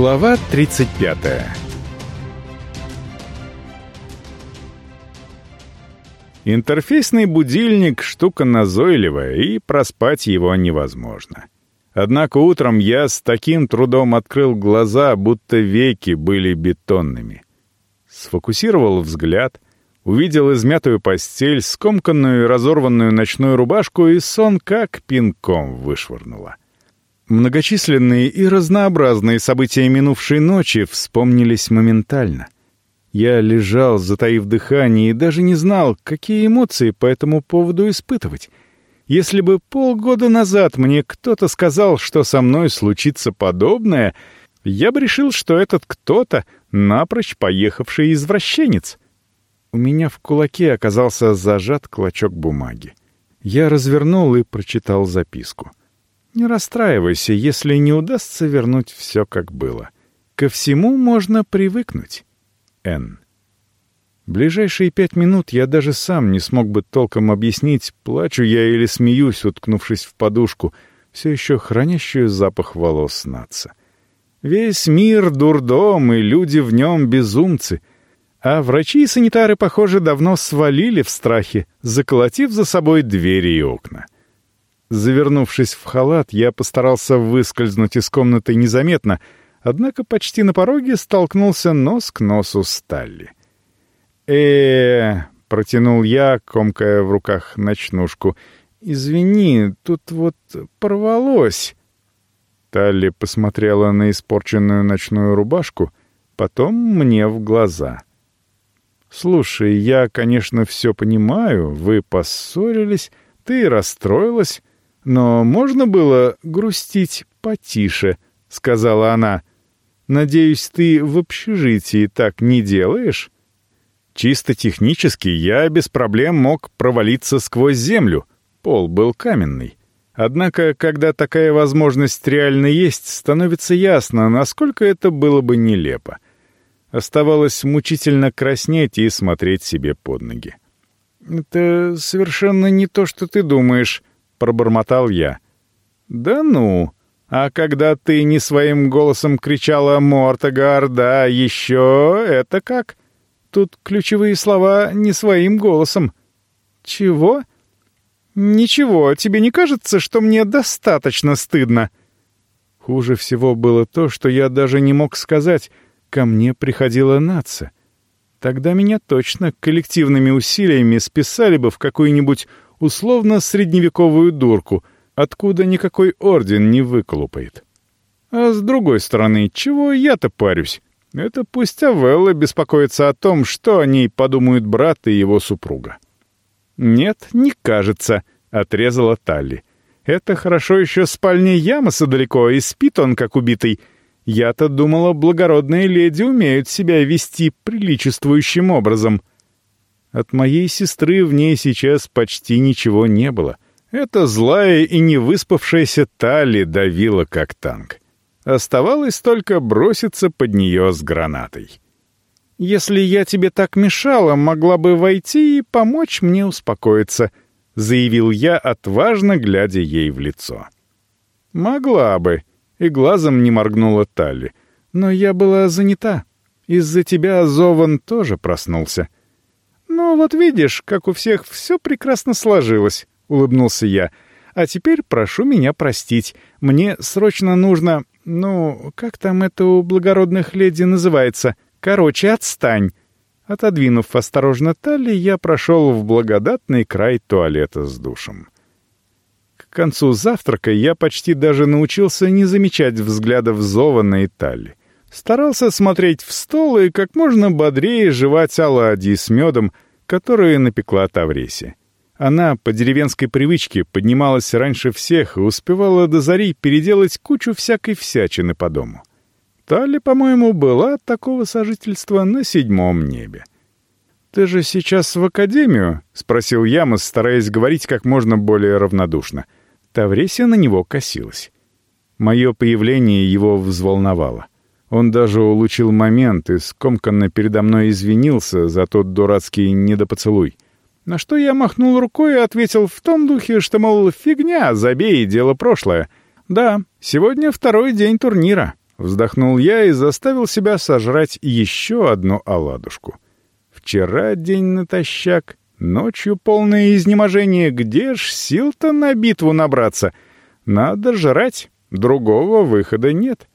Глава 35 Интерфейсный будильник — штука назойливая, и проспать его невозможно. Однако утром я с таким трудом открыл глаза, будто веки были бетонными. Сфокусировал взгляд, увидел измятую постель, скомканную и разорванную ночную рубашку, и сон как пинком вышвырнуло. Многочисленные и разнообразные события минувшей ночи вспомнились моментально. Я лежал, затаив дыхание, и даже не знал, какие эмоции по этому поводу испытывать. Если бы полгода назад мне кто-то сказал, что со мной случится подобное, я бы решил, что этот кто-то напрочь поехавший извращенец. У меня в кулаке оказался зажат клочок бумаги. Я развернул и прочитал записку — не расстраивайся, если не удастся вернуть все, как было. Ко всему можно привыкнуть. Н. Ближайшие пять минут я даже сам не смог бы толком объяснить, плачу я или смеюсь, уткнувшись в подушку, все еще хранящую запах волос наца. Весь мир — дурдом, и люди в нем безумцы. А врачи и санитары, похоже, давно свалили в страхе, заколотив за собой двери и окна. Завернувшись в халат, я постарался выскользнуть из комнаты незаметно, однако почти на пороге столкнулся нос к носу с Талли. э протянул я, комкая в руках ночнушку. «Извини, тут вот порвалось». Талли посмотрела на испорченную ночную рубашку, потом мне в глаза. «Слушай, я, конечно, все понимаю, вы поссорились, ты расстроилась, но можно было грустить потише, — сказала она. Надеюсь, ты в общежитии так не делаешь? Чисто технически я без проблем мог провалиться сквозь землю. Пол был каменный. Однако, когда такая возможность реально есть, становится ясно, насколько это было бы нелепо. Оставалось мучительно краснеть и смотреть себе под ноги. «Это совершенно не то, что ты думаешь», пробормотал я. «Да ну! А когда ты не своим голосом кричала «Мортогар, да, еще это как?» Тут ключевые слова не своим голосом. «Чего?» «Ничего, тебе не кажется, что мне достаточно стыдно?» Хуже всего было то, что я даже не мог сказать «ко мне приходила нация». Тогда меня точно коллективными усилиями списали бы в какую-нибудь условно-средневековую дурку, откуда никакой орден не выколупает. А с другой стороны, чего я-то парюсь? Это пусть Авелла беспокоится о том, что о ней подумают брат и его супруга. «Нет, не кажется», — отрезала Талли. «Это хорошо еще спальня Ямаса далеко, и спит он, как убитый. Я-то думала, благородные леди умеют себя вести приличествующим образом». От моей сестры в ней сейчас почти ничего не было. Эта злая и невыспавшаяся Тали давила как танк. Оставалось только броситься под нее с гранатой. «Если я тебе так мешала, могла бы войти и помочь мне успокоиться», — заявил я, отважно глядя ей в лицо. «Могла бы», — и глазом не моргнула Талли. «Но я была занята. Из-за тебя Зован тоже проснулся». «Ну, вот видишь, как у всех все прекрасно сложилось», — улыбнулся я. «А теперь прошу меня простить. Мне срочно нужно... Ну, как там это у благородных леди называется? Короче, отстань». Отодвинув осторожно талии, я прошел в благодатный край туалета с душем. К концу завтрака я почти даже научился не замечать взглядов Зована и Талли. Старался смотреть в стол и как можно бодрее жевать оладьи с медом, которые напекла Тавреси. Она по деревенской привычке поднималась раньше всех и успевала до зари переделать кучу всякой всячины по дому. Тали, по-моему, была от такого сожительства на седьмом небе. «Ты же сейчас в академию?» — спросил Ямос, стараясь говорить как можно более равнодушно. Тавресия на него косилась. Мое появление его взволновало. Он даже улучил момент и скомканно передо мной извинился за тот дурацкий недопоцелуй. На что я махнул рукой и ответил в том духе, что, мол, фигня, забей, дело прошлое. Да, сегодня второй день турнира. Вздохнул я и заставил себя сожрать еще одну оладушку. Вчера день натощак, ночью полное изнеможение. Где ж сил-то на битву набраться? Надо жрать, другого выхода нет.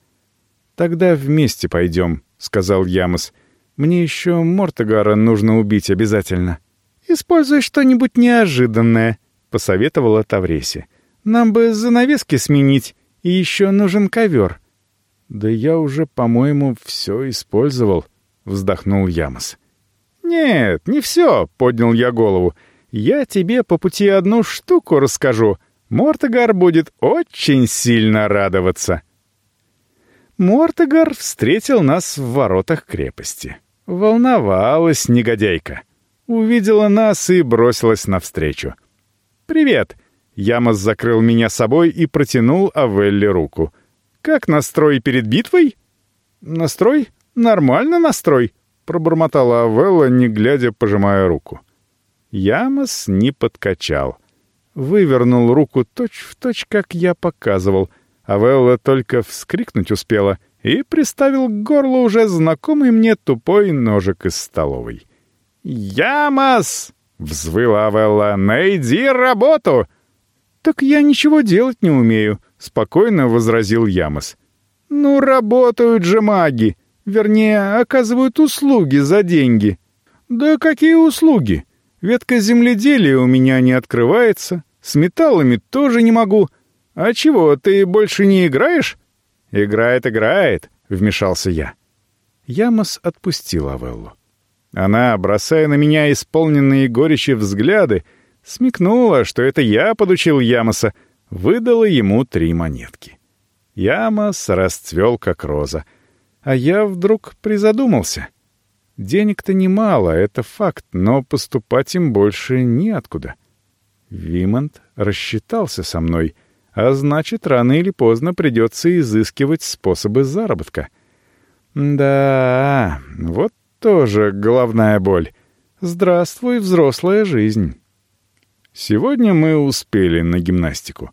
«Тогда вместе пойдем», — сказал Ямос. «Мне еще Мортогара нужно убить обязательно». «Используй что-нибудь неожиданное», — посоветовала Тавреси. «Нам бы занавески сменить, и еще нужен ковер». «Да я уже, по-моему, все использовал», — вздохнул Ямос. «Нет, не все», — поднял я голову. «Я тебе по пути одну штуку расскажу. Мортогар будет очень сильно радоваться». Мортогар встретил нас в воротах крепости. Волновалась негодяйка. Увидела нас и бросилась навстречу. «Привет!» Ямос закрыл меня собой и протянул Авелле руку. «Как настрой перед битвой?» «Настрой? Нормально настрой!» Пробормотала Авелла, не глядя, пожимая руку. Ямос не подкачал. Вывернул руку точь-в-точь, точь, как я показывал — Авелла только вскрикнуть успела и приставил к горлу уже знакомый мне тупой ножик из столовой. «Ямас!» — взвыла Авелла. «Найди работу!» «Так я ничего делать не умею», — спокойно возразил Ямас. «Ну, работают же маги! Вернее, оказывают услуги за деньги». «Да какие услуги? Ветка земледелия у меня не открывается, с металлами тоже не могу, «А чего, ты больше не играешь?» «Играет, играет», — вмешался я. Ямос отпустил Авеллу. Она, бросая на меня исполненные горечи взгляды, смекнула, что это я подучил Ямоса, выдала ему три монетки. Ямос расцвел, как роза. А я вдруг призадумался. Денег-то немало, это факт, но поступать им больше неоткуда. Вимонт рассчитался со мной — а значит, рано или поздно придется изыскивать способы заработка. Да, вот тоже головная боль. Здравствуй, взрослая жизнь. Сегодня мы успели на гимнастику.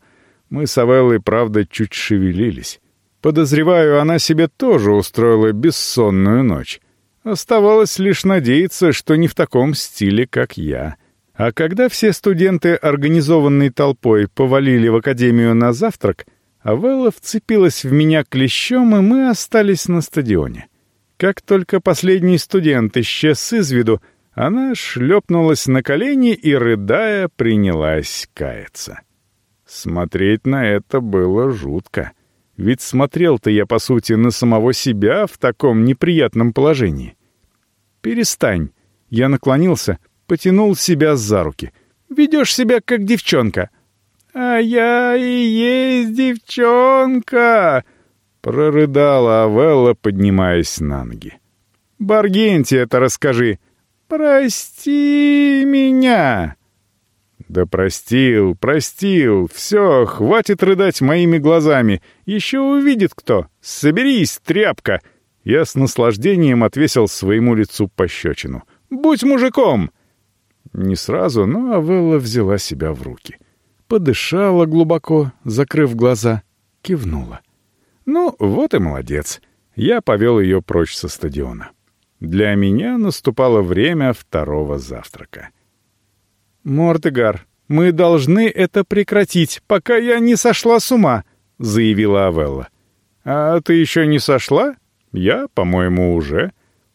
Мы с Авеллой, правда, чуть шевелились. Подозреваю, она себе тоже устроила бессонную ночь. Оставалось лишь надеяться, что не в таком стиле, как я — а когда все студенты организованной толпой повалили в академию на завтрак, Авелла вцепилась в меня клещом, и мы остались на стадионе. Как только последний студент исчез из виду, она шлепнулась на колени и, рыдая, принялась каяться. Смотреть на это было жутко. Ведь смотрел-то я, по сути, на самого себя в таком неприятном положении. «Перестань!» Я наклонился — потянул себя за руки. «Ведешь себя как девчонка». «А я и есть девчонка!» — прорыдала Авелла, поднимаясь на ноги. «Баргенти это расскажи!» «Прости меня!» «Да простил, простил. Все, хватит рыдать моими глазами. Еще увидит кто. Соберись, тряпка!» Я с наслаждением отвесил своему лицу пощечину. «Будь мужиком!» Не сразу, но Авелла взяла себя в руки. Подышала глубоко, закрыв глаза, кивнула. Ну, вот и молодец. Я повел ее прочь со стадиона. Для меня наступало время второго завтрака. «Мортегар, мы должны это прекратить, пока я не сошла с ума», — заявила Авелла. «А ты еще не сошла? Я, по-моему, уже».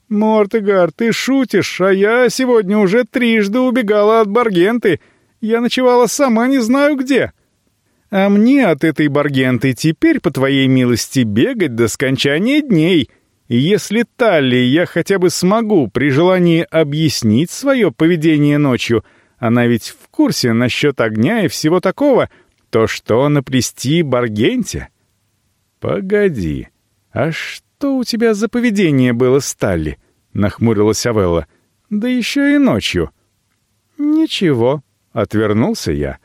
«Мортегар, ты шутишь, а я сегодня уже трижды убегала от Баргенты. Я ночевала сама не знаю где. А мне от этой Баргенты теперь, по твоей милости, бегать до скончания дней. И если Талли я хотя бы смогу при желании объяснить свое поведение ночью, она ведь в курсе насчет огня и всего такого, то что наплести Баргенте?» «Погоди, а что?» Что у тебя за поведение было, Сталли?» — нахмурилась Авелла. «Да еще и ночью». «Ничего», — отвернулся я.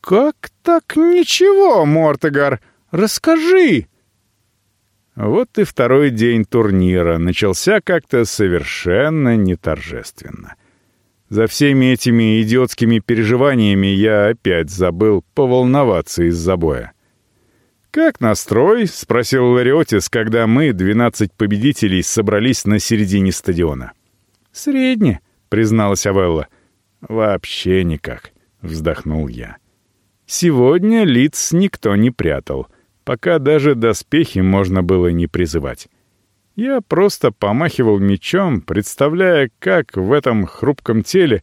«Как так ничего, Мортегар? Расскажи!» Вот и второй день турнира начался как-то совершенно неторжественно. За всеми этими идиотскими переживаниями я опять забыл поволноваться из-за боя. «Как настрой?» — спросил Лариотис, когда мы, двенадцать победителей, собрались на середине стадиона. «Средне», — призналась Авелла. «Вообще никак», — вздохнул я. Сегодня лиц никто не прятал, пока даже доспехи можно было не призывать. Я просто помахивал мечом, представляя, как в этом хрупком теле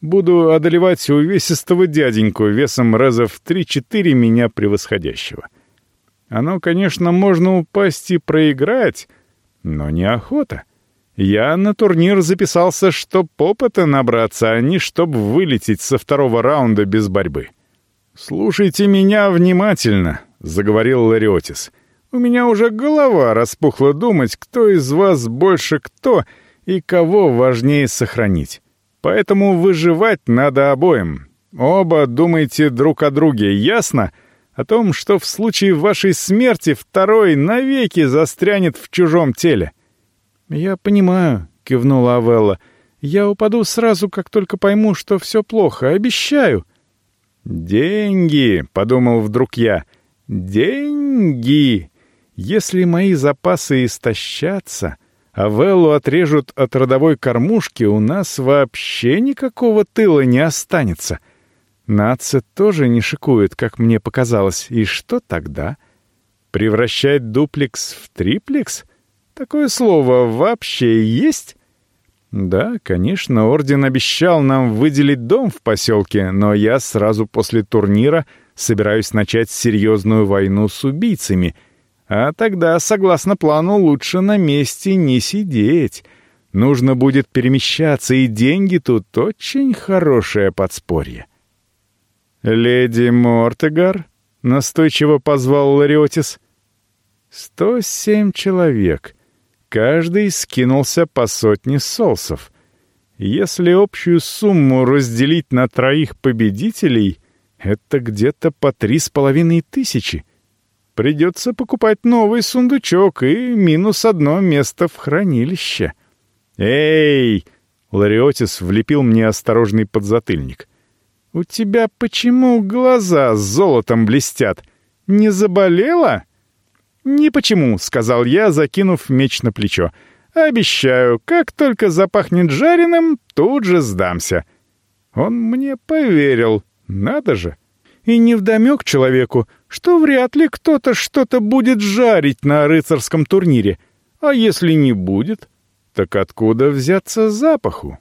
буду одолевать увесистого дяденьку весом раза в три-четыре меня превосходящего. Оно, конечно, можно упасть и проиграть, но неохота. Я на турнир записался, чтоб опыта набраться, а не чтоб вылететь со второго раунда без борьбы. «Слушайте меня внимательно», — заговорил Лариотис. «У меня уже голова распухла думать, кто из вас больше кто и кого важнее сохранить. Поэтому выживать надо обоим. Оба думайте друг о друге, ясно? О том, что в случае вашей смерти второй навеки застрянет в чужом теле». «Я понимаю», — кивнула Авелла. «Я упаду сразу, как только пойму, что все плохо, обещаю». «Деньги!» — подумал вдруг я. «Деньги! Если мои запасы истощатся, а Веллу отрежут от родовой кормушки, у нас вообще никакого тыла не останется. Нация тоже не шикует, как мне показалось. И что тогда? Превращать дуплекс в триплекс? Такое слово вообще есть?» Да, конечно, Орден обещал нам выделить дом в поселке, но я сразу после турнира собираюсь начать серьезную войну с убийцами. А тогда, согласно плану, лучше на месте не сидеть. Нужно будет перемещаться, и деньги тут очень хорошее подспорье. «Леди Мортегар?» — настойчиво позвал Лариотис. «Сто семь человек». Каждый скинулся по сотне солсов. Если общую сумму разделить на троих победителей, это где-то по три с половиной тысячи. Придется покупать новый сундучок и минус одно место в хранилище. «Эй!» — Лариотис влепил мне осторожный подзатыльник. «У тебя почему глаза золотом блестят? Не заболела?» «Не почему», — сказал я, закинув меч на плечо. «Обещаю, как только запахнет жареным, тут же сдамся». Он мне поверил. Надо же. И невдомек человеку, что вряд ли кто-то что-то будет жарить на рыцарском турнире. А если не будет, так откуда взяться запаху?